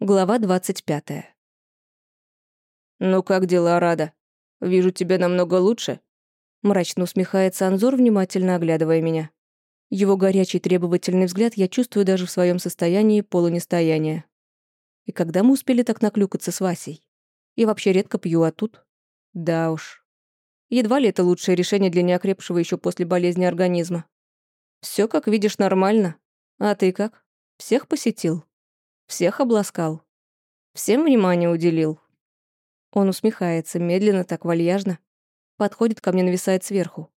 Глава 25. «Ну как дела, Рада? Вижу, тебя намного лучше». Мрачно усмехается Анзор, внимательно оглядывая меня. Его горячий требовательный взгляд я чувствую даже в своем состоянии полунестояния. И когда мы успели так наклюкаться с Васей? И вообще редко пью, а тут? Да уж. Едва ли это лучшее решение для неокрепшего еще после болезни организма. Все, как видишь, нормально. А ты как? Всех посетил? Всех обласкал. Всем внимание уделил. Он усмехается, медленно, так вальяжно. Подходит ко мне, нависает сверху.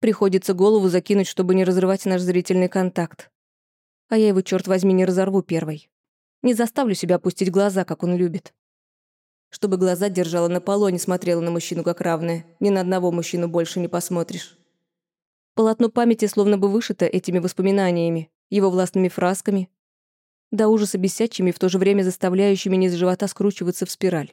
Приходится голову закинуть, чтобы не разрывать наш зрительный контакт. А я его, черт возьми, не разорву первой. Не заставлю себя опустить глаза, как он любит. Чтобы глаза держала на полу, а не смотрела на мужчину как равная. Ни на одного мужчину больше не посмотришь. Полотно памяти словно бы вышито этими воспоминаниями, его властными фразками, до ужаса бесячими, в то же время заставляющими низ живота скручиваться в спираль.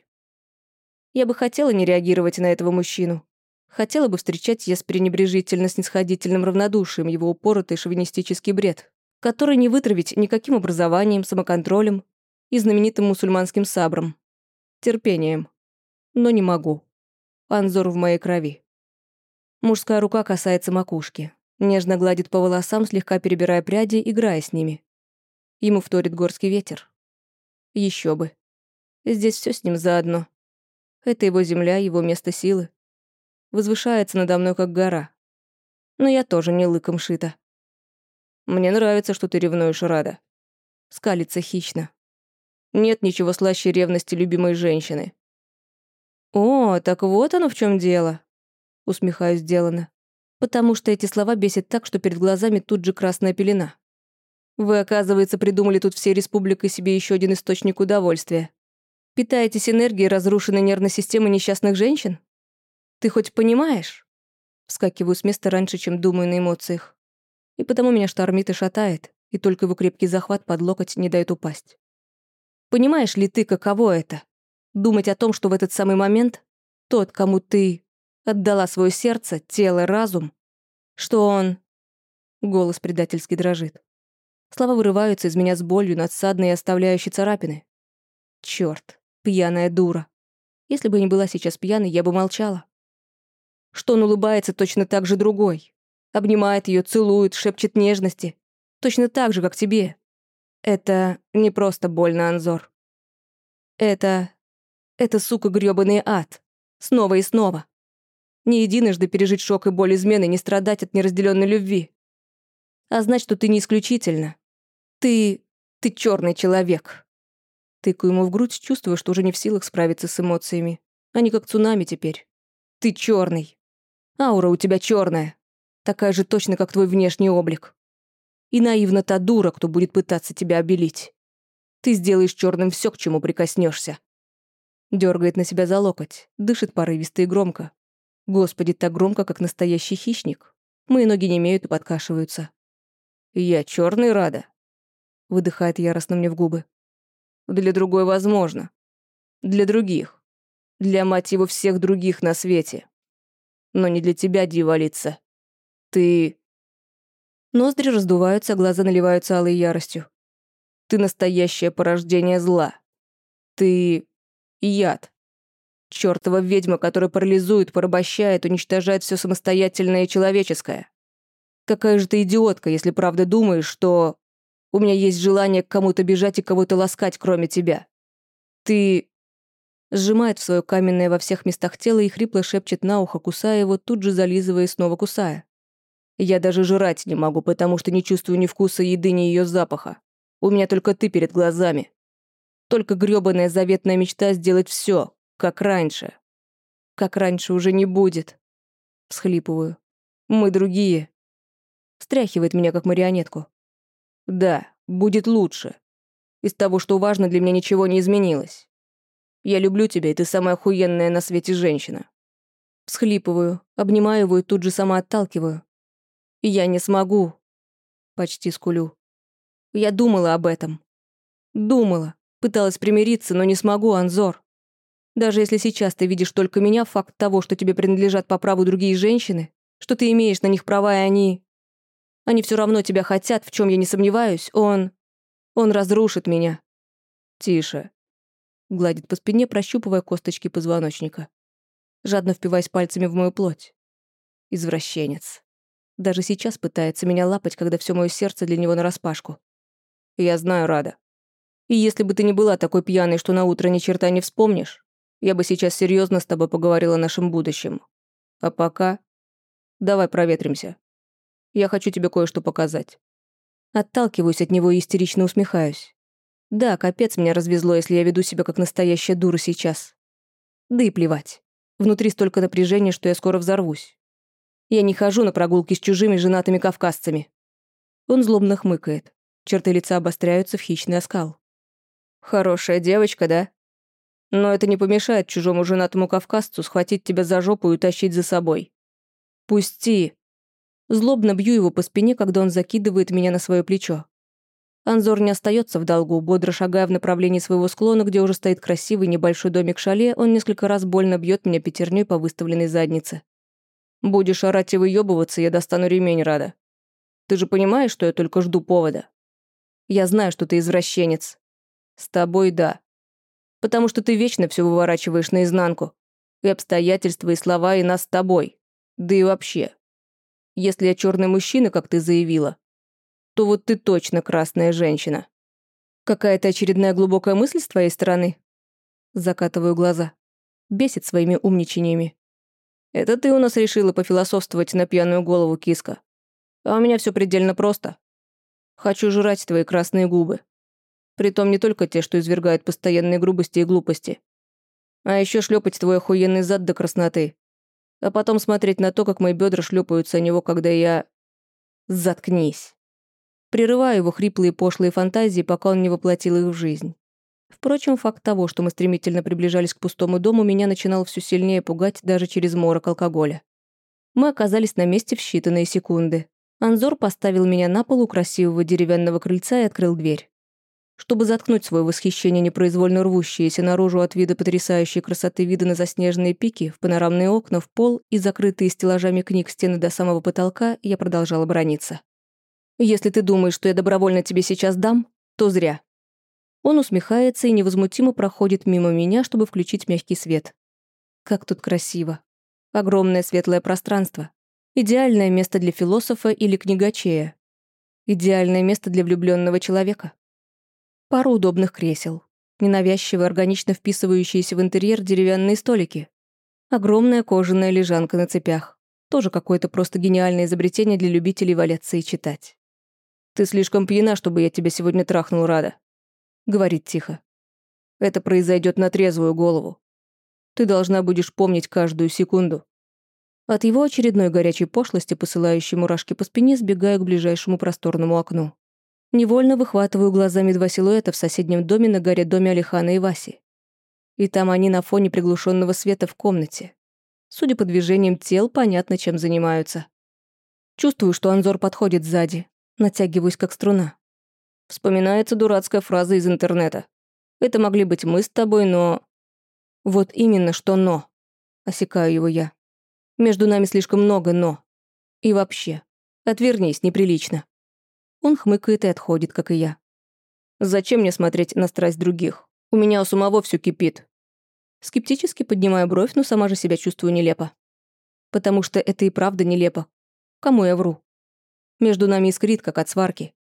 Я бы хотела не реагировать на этого мужчину. Хотела бы встречать я с пренебрежительно-снисходительным равнодушием его упоротый шовинистический бред, который не вытравить никаким образованием, самоконтролем и знаменитым мусульманским сабром. Терпением. Но не могу. Анзор в моей крови. Мужская рука касается макушки. Нежно гладит по волосам, слегка перебирая пряди, играя с ними. Ему вторит горский ветер. Еще бы. Здесь все с ним заодно. Это его земля, его место силы. Возвышается надо мной, как гора. Но я тоже не лыком шита. Мне нравится, что ты ревнуешь, Рада. Скалится хищно. Нет ничего слаще ревности любимой женщины. О, так вот оно в чем дело. Усмехаюсь делано. Потому что эти слова бесят так, что перед глазами тут же красная пелена. Вы, оказывается, придумали тут всей республикой себе еще один источник удовольствия. Питаетесь энергией разрушенной нервной системы несчастных женщин? Ты хоть понимаешь? Вскакиваю с места раньше, чем думаю на эмоциях. И потому меня штормит и шатает, и только его крепкий захват под локоть не дает упасть. Понимаешь ли ты, каково это? Думать о том, что в этот самый момент тот, кому ты отдала свое сердце, тело, разум, что он... Голос предательски дрожит. Слова вырываются из меня с болью, надсадной и оставляющей царапины. Чёрт, пьяная дура. Если бы не была сейчас пьяной, я бы молчала. Что он улыбается точно так же другой. Обнимает ее, целует, шепчет нежности. Точно так же, как тебе. Это не просто больно, Анзор. Это... Это, сука, грёбаный ад. Снова и снова. Не единожды пережить шок и боль измены, не страдать от неразделенной любви. А знать, что ты не исключительно. Ты... ты черный человек. Тыкаю ему в грудь, чувствую, что уже не в силах справиться с эмоциями. Они как цунами теперь. Ты черный. Аура у тебя черная. Такая же точно, как твой внешний облик. И наивна та дура, кто будет пытаться тебя обелить. Ты сделаешь черным все, к чему прикоснешься. Дергает на себя за локоть, дышит порывисто и громко. Господи, так громко, как настоящий хищник. Мои ноги не имеют и подкашиваются. «Я черный рада», — выдыхает яростно мне в губы. «Для другой возможно. Для других. Для, мать его, всех других на свете. Но не для тебя, дьяволица. Ты...» Ноздри раздуваются, глаза наливаются алой яростью. «Ты настоящее порождение зла. Ты... яд. Чёртова ведьма, которая парализует, порабощает, уничтожает все самостоятельное и человеческое. Какая же ты идиотка, если правда думаешь, что у меня есть желание к кому-то бежать и кого-то ласкать, кроме тебя. Ты...» Сжимает в свое каменное во всех местах тело и хрипло шепчет на ухо, кусая его, тут же зализывая и снова кусая. «Я даже жрать не могу, потому что не чувствую ни вкуса еды, ни ее запаха. У меня только ты перед глазами. Только грёбаная заветная мечта сделать все, как раньше. Как раньше уже не будет. Схлипываю. Мы другие. Стряхивает меня, как марионетку. Да, будет лучше. Из того, что важно, для меня ничего не изменилось. Я люблю тебя, и ты самая охуенная на свете женщина. Всхлипываю, обнимаю его и тут же сама отталкиваю. я не смогу. Почти скулю. Я думала об этом. Думала. Пыталась примириться, но не смогу, Анзор. Даже если сейчас ты видишь только меня, факт того, что тебе принадлежат по праву другие женщины, что ты имеешь на них права, и они... Они все равно тебя хотят, в чем я не сомневаюсь. Он... Он разрушит меня. «Тише», — гладит по спине, прощупывая косточки позвоночника. Жадно впиваясь пальцами в мою плоть. Извращенец. Даже сейчас пытается меня лапать, когда все мое сердце для него нараспашку. Я знаю, Рада. И если бы ты не была такой пьяной, что на утро ни черта не вспомнишь, я бы сейчас серьезно с тобой поговорила о нашем будущем. А пока... Давай проветримся. Я хочу тебе кое-что показать. Отталкиваюсь от него и истерично усмехаюсь. Да, капец меня развезло, если я веду себя как настоящая дура сейчас. Да и плевать. Внутри столько напряжения, что я скоро взорвусь. Я не хожу на прогулки с чужими женатыми кавказцами. Он злобно хмыкает. Черты лица обостряются в хищный оскал. Хорошая девочка, да? Но это не помешает чужому женатому кавказцу схватить тебя за жопу и утащить за собой. Пусти. Злобно бью его по спине, когда он закидывает меня на свое плечо. Анзор не остается в долгу, бодро шагая в направлении своего склона, где уже стоит красивый небольшой домик шале, он несколько раз больно бьет меня пятерней по выставленной заднице. Будешь орать и выебываться, я достану ремень, Рада. Ты же понимаешь, что я только жду повода? Я знаю, что ты извращенец. С тобой да. Потому что ты вечно все выворачиваешь наизнанку. И обстоятельства, и слова, и нас с тобой. Да и вообще. Если я черный мужчина, как ты заявила, то вот ты точно красная женщина. Какая-то очередная глубокая мысль с твоей стороны? Закатываю глаза. Бесит своими умничаниями. Это ты у нас решила пофилософствовать на пьяную голову, киска. А у меня все предельно просто. Хочу жрать твои красные губы. Притом не только те, что извергают постоянные грубости и глупости. А еще шлепать твой охуенный зад до красноты. А потом смотреть на то, как мои бедра шлепаются о него, когда я... Заткнись. Прерываю его хриплые пошлые фантазии, пока он не воплотил их в жизнь. Впрочем, факт того, что мы стремительно приближались к пустому дому, меня начинал все сильнее пугать даже через морок алкоголя. Мы оказались на месте в считанные секунды. Анзор поставил меня на пол у красивого деревянного крыльца и открыл дверь. Чтобы заткнуть свое восхищение, непроизвольно рвущееся наружу от вида потрясающей красоты вида на заснеженные пики, в панорамные окна, в пол и закрытые стеллажами книг стены до самого потолка, я продолжала брониться. Если ты думаешь, что я добровольно тебе сейчас дам, то зря. Он усмехается и невозмутимо проходит мимо меня, чтобы включить мягкий свет. Как тут красиво. Огромное светлое пространство. Идеальное место для философа или книгачея. Идеальное место для влюбленного человека. Пару удобных кресел. Ненавязчиво органично вписывающиеся в интерьер деревянные столики. Огромная кожаная лежанка на цепях. Тоже какое-то просто гениальное изобретение для любителей валяться и читать. «Ты слишком пьяна, чтобы я тебя сегодня трахнул, Рада», — говорит тихо. «Это произойдет на трезвую голову. Ты должна будешь помнить каждую секунду». От его очередной горячей пошлости, посылающей мурашки по спине, сбегаю к ближайшему просторному окну. Невольно выхватываю глазами два силуэта в соседнем доме на горе доме Алихана и Васи. И там они на фоне приглушенного света в комнате. Судя по движениям тел, понятно, чем занимаются. Чувствую, что Анзор подходит сзади, Натягиваюсь, как струна. Вспоминается дурацкая фраза из интернета. Это могли быть мы с тобой, но... Вот именно что «но». Осекаю его я. Между нами слишком много «но». И вообще, отвернись, неприлично. Он хмыкает и отходит, как и я. Зачем мне смотреть на страсть других? У меня у самого все кипит. Скептически поднимаю бровь, но сама же себя чувствую нелепо. Потому что это и правда нелепо. Кому я вру? Между нами искрит, как от сварки.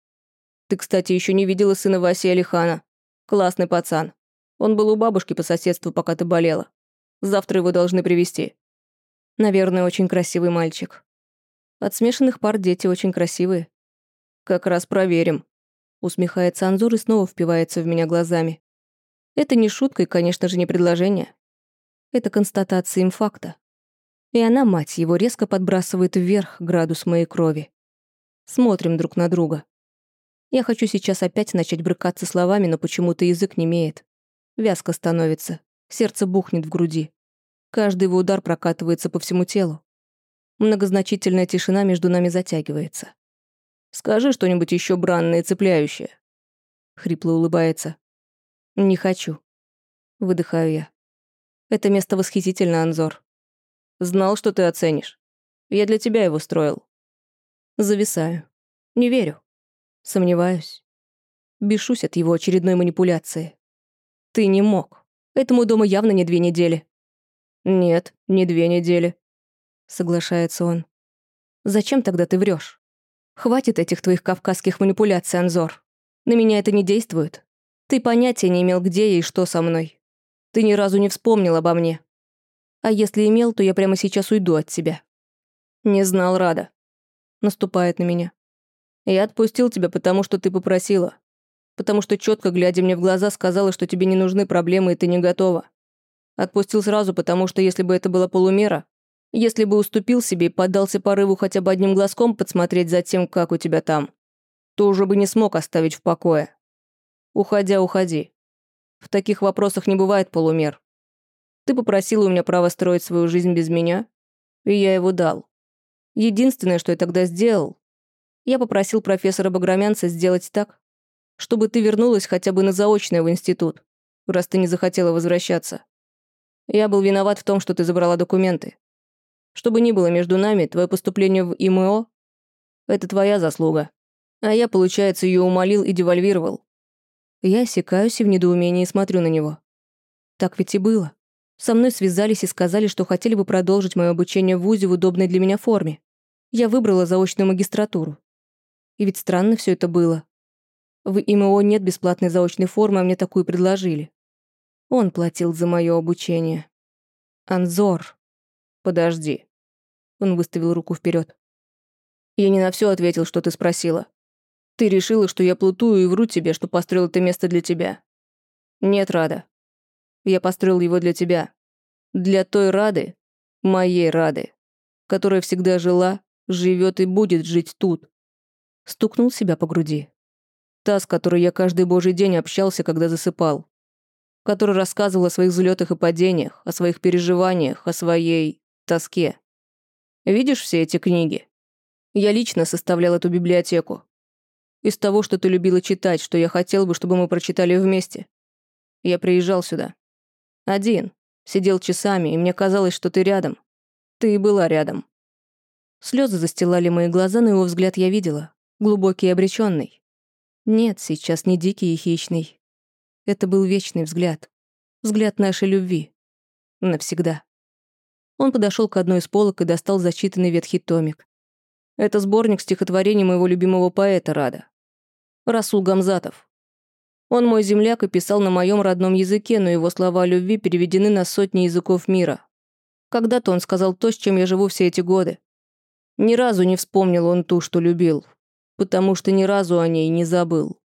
Ты, кстати, еще не видела сына Васи Алихана. Классный пацан. Он был у бабушки по соседству, пока ты болела. Завтра его должны привести. Наверное, очень красивый мальчик. От смешанных пар дети очень красивые. Как раз проверим. Усмехается Анзур и снова впивается в меня глазами. Это не шутка и, конечно же, не предложение. Это констатация им факта. И она, мать его, резко подбрасывает вверх градус моей крови. Смотрим друг на друга. Я хочу сейчас опять начать брыкаться словами, но почему-то язык не имеет. Вязко становится, сердце бухнет в груди. Каждый его удар прокатывается по всему телу. Многозначительная тишина между нами затягивается. «Скажи что-нибудь еще бранное цепляющее». Хрипло улыбается. «Не хочу». Выдыхаю я. Это место восхитительно, Анзор. Знал, что ты оценишь. Я для тебя его строил. Зависаю. Не верю. Сомневаюсь. Бешусь от его очередной манипуляции. Ты не мог. Этому дому явно не две недели. Нет, не две недели. Соглашается он. Зачем тогда ты врешь? Хватит этих твоих кавказских манипуляций, Анзор. На меня это не действует. Ты понятия не имел, где я и что со мной. Ты ни разу не вспомнил обо мне. А если имел, то я прямо сейчас уйду от тебя. Не знал, Рада. Наступает на меня. Я отпустил тебя, потому что ты попросила. Потому что четко глядя мне в глаза, сказала, что тебе не нужны проблемы и ты не готова. Отпустил сразу, потому что если бы это была полумера, если бы уступил себе и поддался порыву хотя бы одним глазком подсмотреть за тем, как у тебя там, то уже бы не смог оставить в покое. Уходя, уходи. В таких вопросах не бывает полумер. Ты попросила у меня право строить свою жизнь без меня, и я его дал. Единственное, что я тогда сделал, я попросил профессора Баграмянца сделать так, чтобы ты вернулась хотя бы на заочное в институт, раз ты не захотела возвращаться. Я был виноват в том, что ты забрала документы. Что бы ни было между нами, твое поступление в ИМО — это твоя заслуга. А я, получается, ее умолил и девальвировал. Я осекаюсь и в недоумении смотрю на него. Так ведь и было. Со мной связались и сказали, что хотели бы продолжить мое обучение в ВУЗе в удобной для меня форме. Я выбрала заочную магистратуру. И ведь странно все это было. В ИМО нет бесплатной заочной формы, а мне такую предложили. Он платил за мое обучение. Анзор. Подожди. Он выставил руку вперед. Я не на все ответил, что ты спросила. Ты решила, что я плутую и вру тебе, что построил это место для тебя. Нет, Рада. Я построил его для тебя. Для той Рады, моей Рады, которая всегда жила, живет и будет жить тут. Стукнул себя по груди. Та, с которой я каждый божий день общался, когда засыпал. Которая рассказывала о своих взлетах и падениях, о своих переживаниях, о своей тоске. Видишь все эти книги? Я лично составлял эту библиотеку. Из того, что ты любила читать, что я хотел бы, чтобы мы прочитали вместе. Я приезжал сюда. Один. Сидел часами, и мне казалось, что ты рядом. Ты и была рядом. Слезы застилали мои глаза, но его взгляд я видела. Глубокий и обреченный. Нет, сейчас не дикий и хищный. Это был вечный взгляд. Взгляд нашей любви. Навсегда. Он подошел к одной из полок и достал зачитанный ветхий томик. Это сборник стихотворений моего любимого поэта Рада. Расул Гамзатов. Он мой земляк и писал на моем родном языке, но его слова о любви переведены на сотни языков мира. Когда-то он сказал то, с чем я живу все эти годы. Ни разу не вспомнил он ту, что любил, потому что ни разу о ней не забыл.